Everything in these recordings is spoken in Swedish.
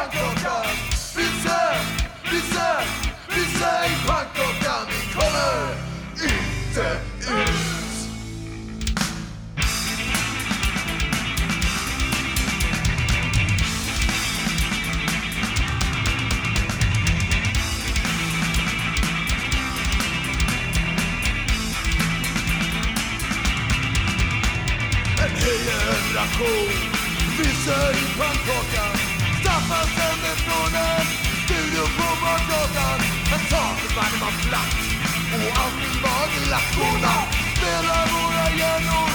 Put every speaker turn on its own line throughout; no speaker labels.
pannkockan. Brisse, Brisse, Brisse i pannkakan! Ni kommer inte ut. En ny generation Visser i pannkakan klassar sönder från en studio på Barngatan. Men taket var det var platt och allting var glatt. Båda spelar våra hjärnor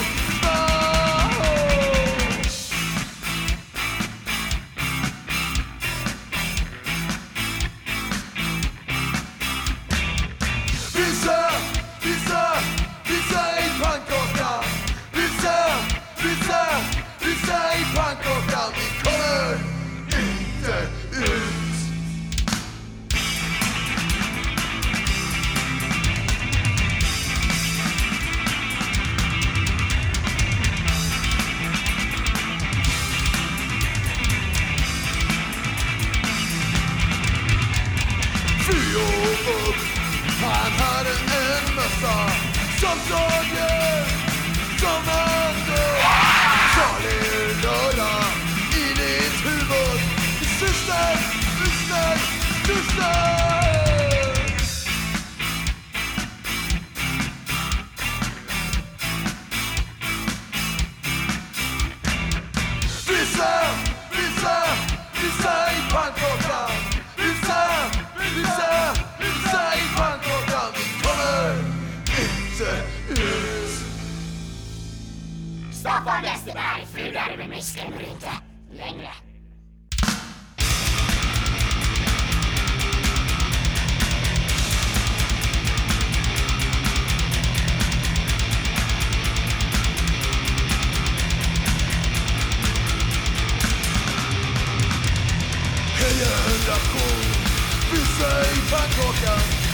Upp Han hade en dörr
Stop on nästa berg, fulare med muskeln blir inte längre.
Heja generation, vi säger pannkaka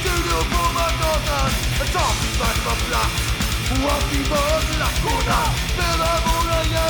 studio på Manhattan En på plats Guatimán, la cuna de la muralla.